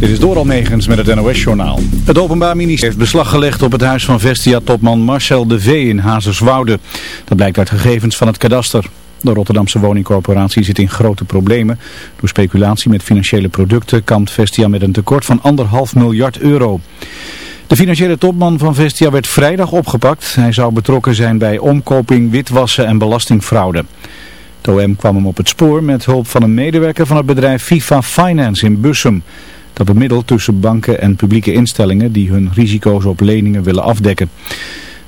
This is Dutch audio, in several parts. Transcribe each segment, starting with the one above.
Dit is door Almegens met het NOS-journaal. Het Openbaar Ministerie heeft beslag gelegd op het huis van Vestia-topman Marcel de V in Hazerswoude. Dat blijkt uit gegevens van het kadaster. De Rotterdamse woningcorporatie zit in grote problemen. Door speculatie met financiële producten kampt Vestia met een tekort van anderhalf miljard euro. De financiële topman van Vestia werd vrijdag opgepakt. Hij zou betrokken zijn bij omkoping, witwassen en belastingfraude. Het OM kwam hem op het spoor met hulp van een medewerker van het bedrijf FIFA Finance in Bussum. Dat bemiddelt tussen banken en publieke instellingen die hun risico's op leningen willen afdekken.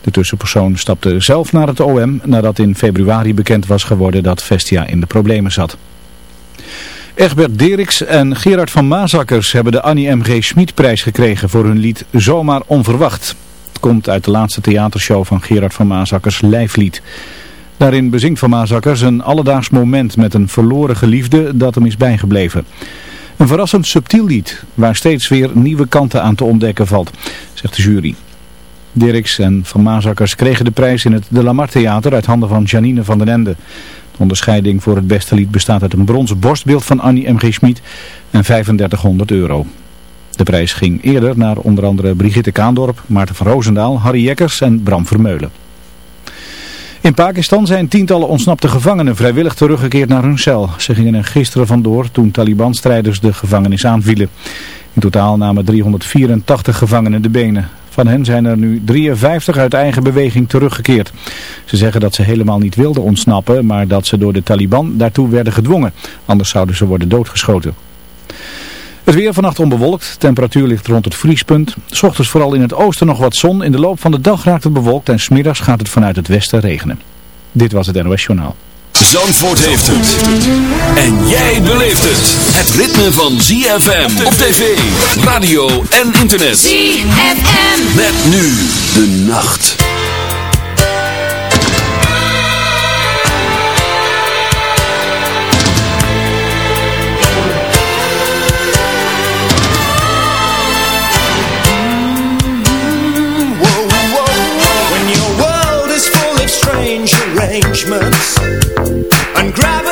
De tussenpersoon stapte zelf naar het OM nadat in februari bekend was geworden dat Vestia in de problemen zat. Egbert Deriks en Gerard van Maasakkers hebben de Annie M.G. Schmid-prijs gekregen voor hun lied Zomaar Onverwacht. Het komt uit de laatste theatershow van Gerard van Maasakkers Lijflied. Daarin bezingt Van Maasakkers een alledaags moment met een verloren geliefde dat hem is bijgebleven. Een verrassend subtiel lied, waar steeds weer nieuwe kanten aan te ontdekken valt, zegt de jury. Dirks en Van Maasakkers kregen de prijs in het De Lamar Theater uit handen van Janine van den Ende. De onderscheiding voor het beste lied bestaat uit een bronzen borstbeeld van Annie M.G. Schmid en 3500 euro. De prijs ging eerder naar onder andere Brigitte Kaandorp, Maarten van Roosendaal, Harry Jekkers en Bram Vermeulen. In Pakistan zijn tientallen ontsnapte gevangenen vrijwillig teruggekeerd naar hun cel. Ze gingen er gisteren vandoor toen Taliban-strijders de gevangenis aanvielen. In totaal namen 384 gevangenen de benen. Van hen zijn er nu 53 uit eigen beweging teruggekeerd. Ze zeggen dat ze helemaal niet wilden ontsnappen, maar dat ze door de Taliban daartoe werden gedwongen. Anders zouden ze worden doodgeschoten. Het weer vannacht onbewolkt. Temperatuur ligt rond het vriespunt. S ochtends vooral in het oosten nog wat zon. In de loop van de dag raakt het bewolkt en smiddags gaat het vanuit het westen regenen. Dit was het NOS Journaal. Zandvoort heeft het. En jij beleeft het. Het ritme van ZFM op tv, radio en internet. ZFM. Met nu de nacht. Arrangements And gravity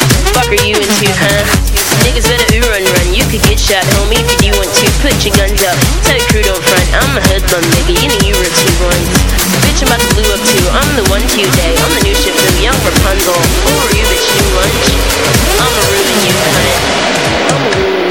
Fuck are you into, huh? Niggas better ooh run run. You could get shot, homie, if you do want to. Put your guns up. Tell your crew don't front. I'm a hoodlum, nigga. You know you were two ones. Bitch, I'm about to blue up too. I'm the one two day. I'm the new ship new young Rapunzel. Who are you, bitch? New lunch? I'ma ruin you, cunt. Ayo,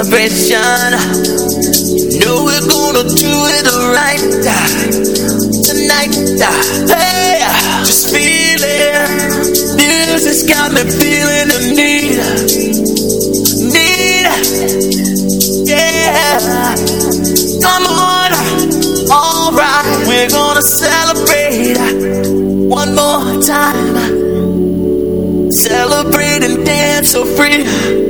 Celebration. Know we're gonna do it right tonight. Hey, just feel it. Music's got me feeling the need. Need. Yeah. Come on. Alright. We're gonna celebrate one more time. Celebrate and dance so free.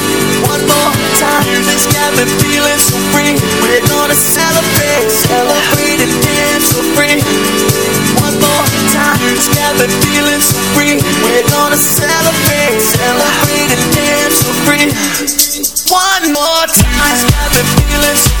Got me feeling so free. We're gonna celebrate, celebrate and dance so free. One more time. Got me feeling so free. We're gonna celebrate, celebrate and dance so free. One more time. Got me feeling.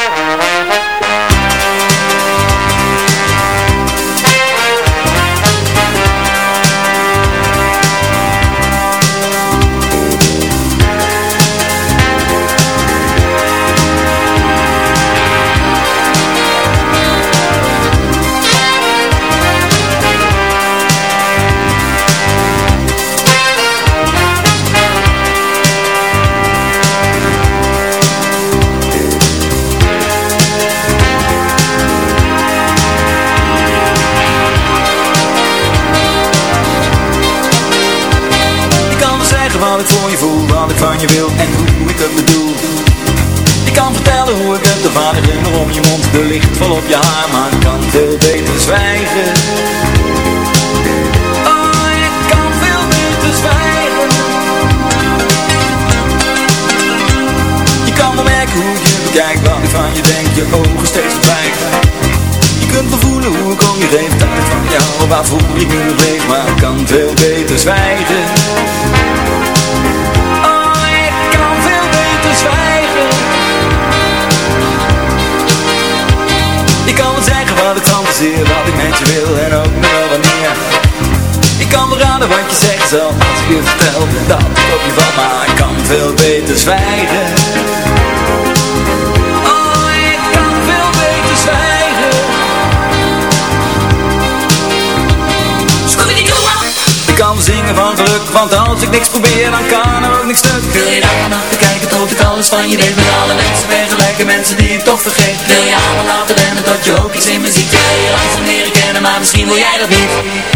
niks proberen dan kan er ook niks stuk Wil je daar aan kijken tot ik alles van je deed Met alle mensen vergelijken, mensen die ik toch vergeet Wil je allemaal laten rennen tot je ook iets in me ziet Wil je langzaam leren kennen, maar misschien wil jij dat niet.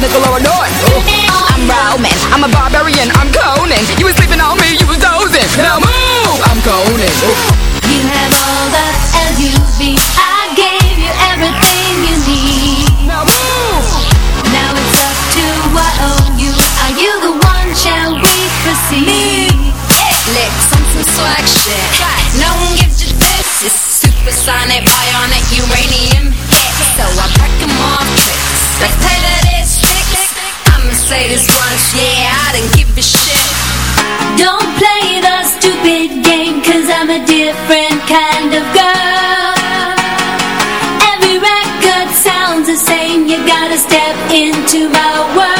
For change like a nickel or a north. I'm Roman, I'm a barbarian, I'm Conan. You was sleeping on me, you was dozing. Now move! I'm Conan. You have all the L-U-V. I gave you everything you need. Now move! Now it's up to what owe you. Are you the one? Shall we proceed? Lick some some swag shit. No one gives you this. It's supersonic, bionic, uranium say this once, yeah, I don't give a shit. Don't play the stupid game, cause I'm a different kind of girl. Every record sounds the same, you gotta step into my world.